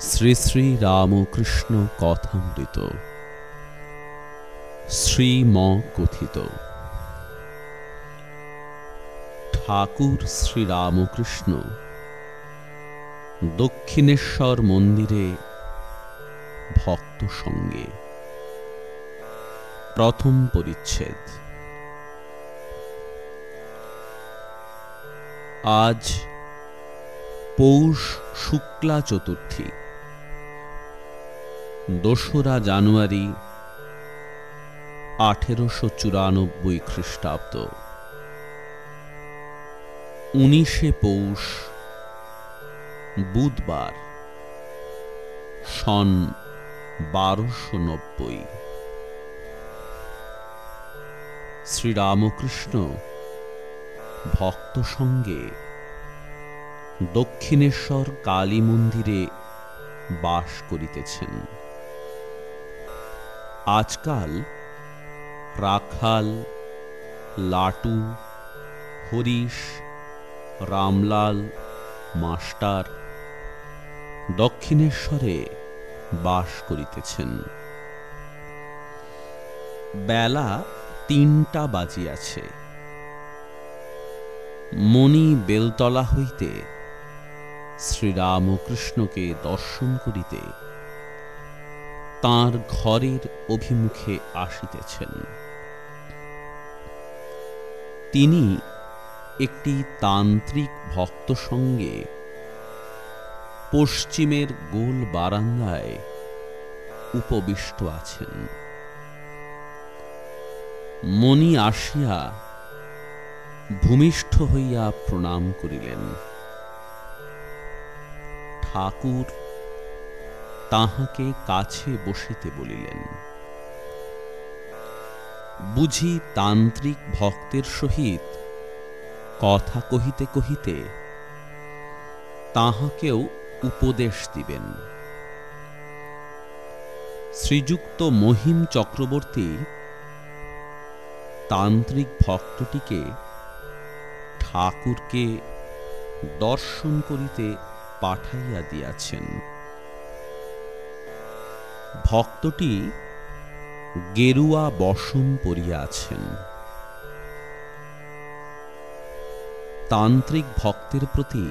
শ্রী শ্রী রামকৃষ্ণ কথামৃত। শ্রীম কথিত ঠাকুর শ্রীরামকৃষ্ণ, দক্ষিণেশ্বর মন্দিরে ভক্ত সঙ্গে। প্রথম পরিচ্ছেদ। আজ পৌষ শুক্লা চতুর্থী। দোসরা জানুয়ারি আঠেরোশো চুরানব্বই খ্রিস্টাব্দ। উনিশে পৌষ, বুধবার, সন বারোশো নব্বই। শ্রীরামকৃষ্ণ ভক্ত সঙ্গে দক্ষিণেশ্বর কালী মন্দিরে বাস করিতেছেন। আজকাল রাখাল, লাটু, হরিশ, রামলাল, মাস্টার দক্ষিণেশ্বরে বাস করিতেছেন। বেলা তিনটা বাজিয়াছে। মণি বেলতলা হইতে শ্রীরামকৃষ্ণকে দর্শন করিতে তার ঘরের অভিমুখে আসিতেছেন। তিনি একটি তান্ত্রিক ভক্ত সঙ্গে পশ্চিমের গোল বারান্দায় উপবিষ্ট আছেন। মণি আসিয়া ভূমিষ্ঠ হইয়া প্রণাম করিলেন। ঠাকুর তাহাকে কাছে বসিতে বলিলেন। বুঝি তান্ত্রিক ভক্তের সহিত কথা কহিতে কহিতে তাহাকেও উপদেশ দিবেন। শ্রীযুক্ত মহিম চক্রবর্তী তান্ত্রিক ভক্তটিকে ঠাকুরকে দর্শন করিতে পাঠাইয়া দিয়াছেন। ভক্তটি গেরুয়া বসন পরিয়া তান্ত্রিক ভক্তের প্রতি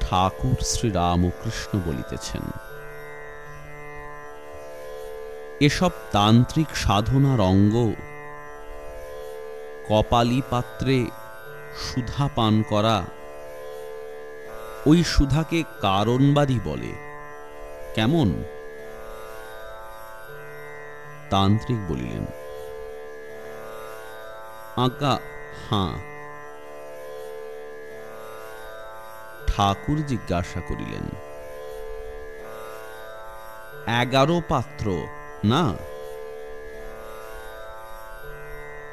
ঠাকুর শ্রীরামকৃষ্ণ বলিতেছেন, এসব তান্ত্রিক সাধনার অঙ্গ কপালি পাত্রে সুধা পান করা ওই সুধাকে কারণবাদী বলে। কেমন? তান্ত্রিক বলিলেন আঁকা হাঁ। ঠাকুর জিজ্ঞাসা করিলেন, এগারো পাত্র, না?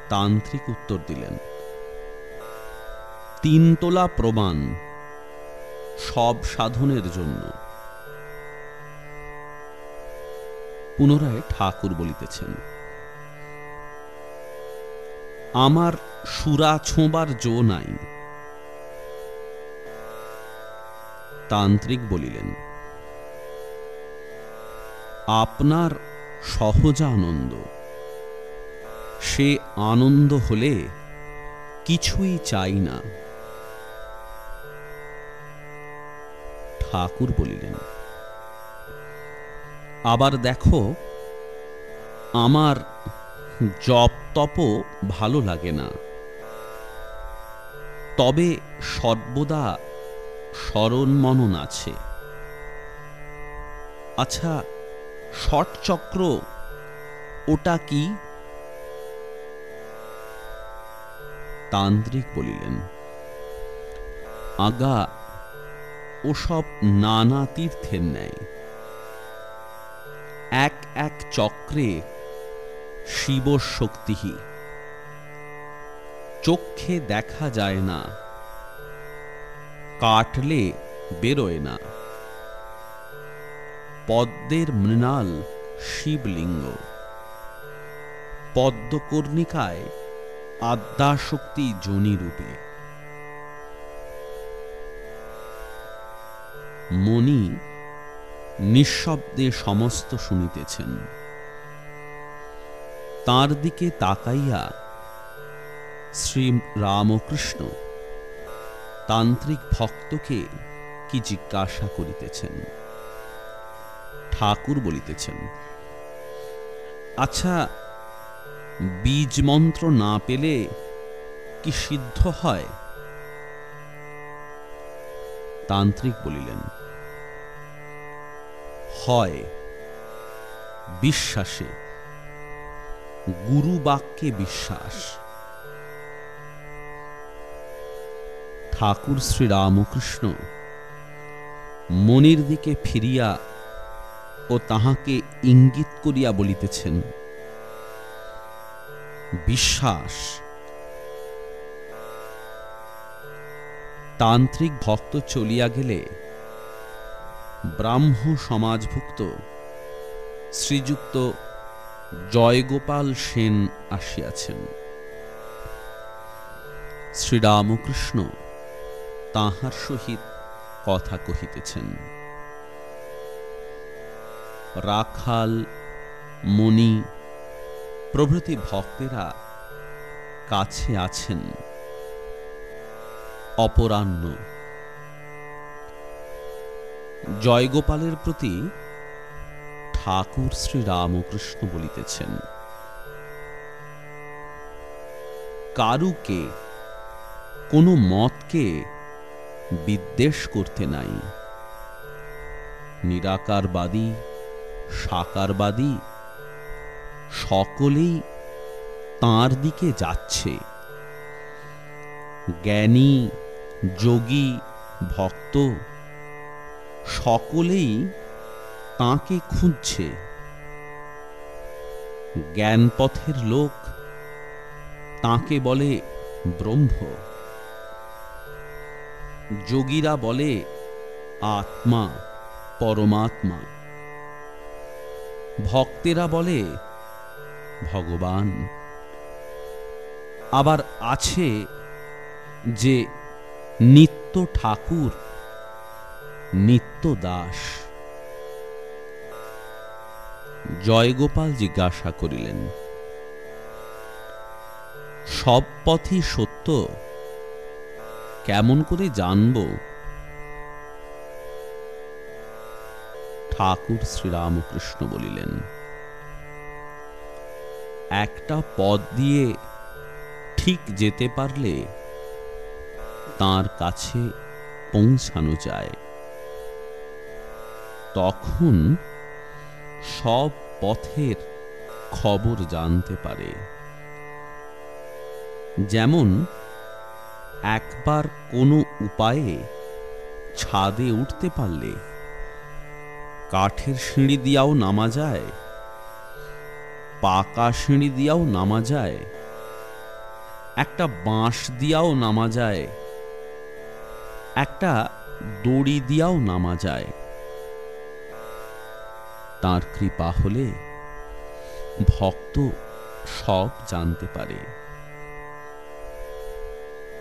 তান্ত্রিক উত্তর দিলেন তিন তোলা প্রমাণ, সব সাধনের জন্য। পুনরায় ঠাকুর বলিতেছেন, আমার সুরা ছোঁবার জো নাই। তান্ত্রিক বলিলেন, আপনার সহজানন্দ, সে আনন্দ হলে কিছুই চাই না। ঠাকুর বলিলেন আবার দেখো, আমার জপ তপ ভালো লাগে না। তবে সর্বদা স্মরণ মনন আছে। আচ্ছা চক্র, ওটা কি? তান্ত্রিক বলিলেন, আগা, ওসব নানা তীর্থের ন্যায়। এক চক্রে শিব শক্তিহি চক্ষে দেখা যায় না, কাটলে বেরোয় না। পদ্মের মৃণাল শিবলিঙ্গ। পদ্মকর্ণিকায় আদ্যাশক্তি জনি রূপে। মণি নিঃশব্দে সমস্ত শুনিতেছেন। তার দিকে তাকাইয়া শ্রী রামকৃষ্ণ তান্ত্রিক ভক্তকে কি জিজ্ঞাসা করিতেছেন? ঠাকুর বলিতেছেন আচ্ছা বীজ মন্ত্র না পেলে কি সিদ্ধ হয়? তান্ত্রিক বলিলেন হয়। বিশ্বাসে। গুরু বাক্যে বিশ্বাস। ঠাকুর শ্রী রামকৃষ্ণ মনির দিকে ফিরিয়া ও তাহাকে ইঙ্গিত করিয়া বলিতেছেন, বিশ্বাস। তান্ত্রিক ভক্ত চলিয়া গেলে ব্রাহ্ম সমাজভুক্ত শ্রীযুক্ত জয়গোপাল সেন আসিয়াছেন। শ্রীরামকৃষ্ণ তাহার সহিত কথা কহিতেছেন। রাখাল মণি প্রভৃতি ভক্তেরা কাছে আছেন। অপরাহ্ন জয়গোপালের প্রতি ঠাকুর শ্রী রামকৃষ্ণ বলিতেছেন, কারুকে, কোনো মতকে বিদ্বেষ করতে নাই। নিরাকারবাদী, সাকারবাদী সকলেই তার দিকে যাচ্ছে। জ্ঞানী, যোগী, ভক্ত সকলেই তাকে খুঁজছে। জ্ঞানপথের লোক তাকে বলে ব্রহ্ম। যোগীরা বলে আত্মা, পরমাত্মা। ভক্তেরা বলে ভগবান। আবার আছে যে নিত্য ঠাকুর নিত্য দাস জয়গোপাল জিজ্ঞাসা করিলেন, সব পথই সত্য? কেমন করে জানব? ঠাকুর শ্রীরামকৃষ্ণ বলিলেন, একটা পথ দিয়ে ঠিক যেতে পারলে তার কাছে পৌঁছানো যায়। তখন সব পথের খবর জানতে পারে। যেমন, একবার কোনো উপায়ে ছাদে উঠতে পারলে কাঠের সিঁড়ি দিয়াও নামা যায়, পাকা সিঁড়ি দিয়াও নামা যায়, একটা বাঁশ দিয়াও নামা যায়, একটা দড়ি দিয়াও নামা যায়। তার কৃপা হলে ভক্ত সব জানতে পারে।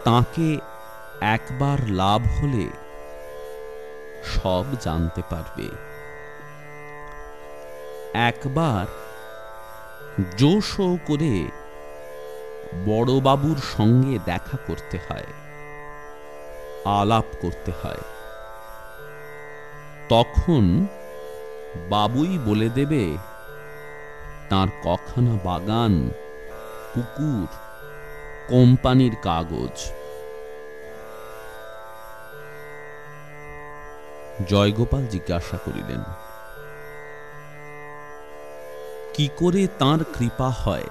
তাকে একবার লাভ হলে সব জানতে পারবে। একবার জোশ করে বড়বাবুর সঙ্গে দেখা করতে হয়, আলাপ করতে হয়। তখন বাবুই বলে দেবে, তার কখানা বাগান, পুকুর, কোম্পানির কাগজ। জয়গোপাল জিজ্ঞাসা করিলেন, কি করে তার কৃপা হয়?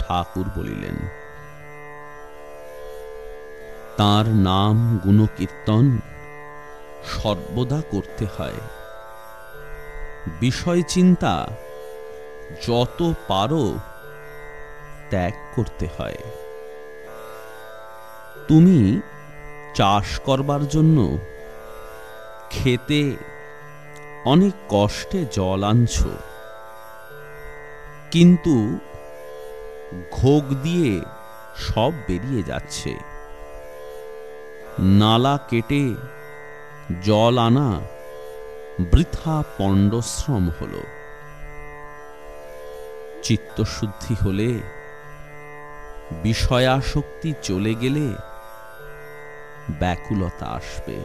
ঠাকুর বলিলেন, তার নাম গুণকীর্তন সর্বদা করতে হয়। বিষয় চিন্তা যত পারো ত্যাগ করতে হয়। তুমি চাষ করবার জন্য খেতে অনেক কষ্টে জল আনছ। কিন্তু ঘোগ দিয়ে সব বেরিয়ে যাচ্ছে। নালা কেটে জল আনা, বৃথা পণ্ডশ্রম হল। চিত্তশুদ্ধি হলে, বিষয়াসক্তি চলে গেলে, ব্যাকুলতা আসবে।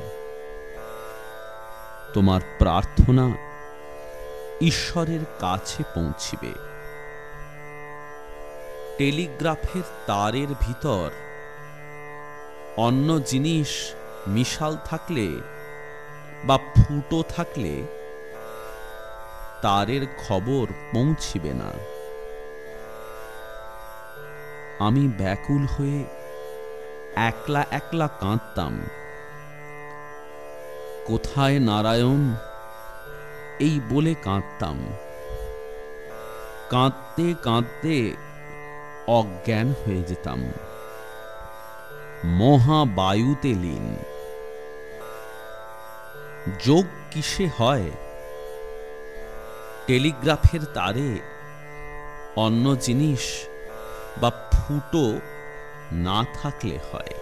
তোমার প্রার্থনা ঈশ্বরের কাছে পৌঁছিবে। টেলিগ্রাফের তারের ভিতর অন্য জিনিস মিশাল থাকলে বা ফুটো থাকলে তারের খবর পৌঁছিবে না। আমি ব্যাকুল হয়ে একলা একলা কাঁদতাম। কোথায় নারায়ণ? এই বলে কাঁদতাম। কাঁদতে কাঁদতে অজ্ঞান হয়ে যেতাম। মহাবায়ুতে লীন। যোগ কিসে হয়? টেলিগ্রাফের তারে অন্য জিনিস বা ফুটো না থাকলে হয়।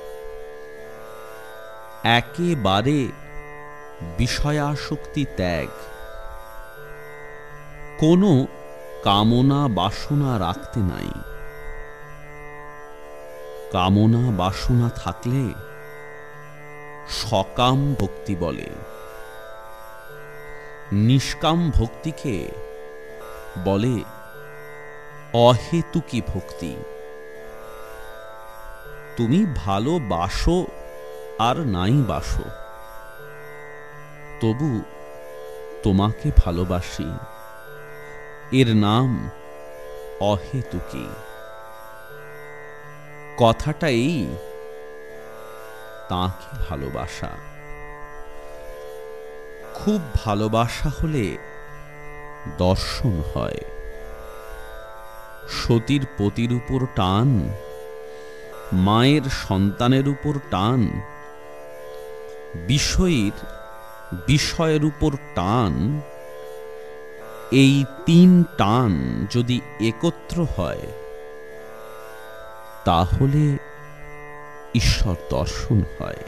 একেবারে বিষয়াসক্তি ত্যাগ। কোনো কামনা বাসনা রাখতে নাই। কামনা বাসনা থাকলে সকাম ভক্তি বলে। নিষ্কাম ভক্তিকে বলে অহেতুকি ভক্তি। তুমি ভালো বাসো আর নাই বাসো। তবু তোমাকে ভালোবাসি। এর নাম অহেতুকি। কথাটা এই, তাকে ভালোবাসা। খুব ভালোবাসা হলে দর্শন হয়। সতীর পতির উপর টান, মায়ের সন্তানের উপর টান, বিষয়ীর বিষয়ের উপর টান, এই তিন টান যদি একত্র হয়, তাহলে ঈশ্বর দর্শন হয়।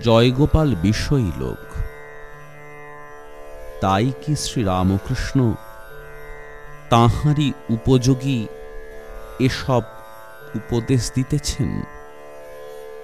জয়গোপাল বিষয়ী লোক। তাই কি শ্রীরামকৃষ্ণ তাঁহারই উপযোগী এসব উপদেশ দিতেছেন?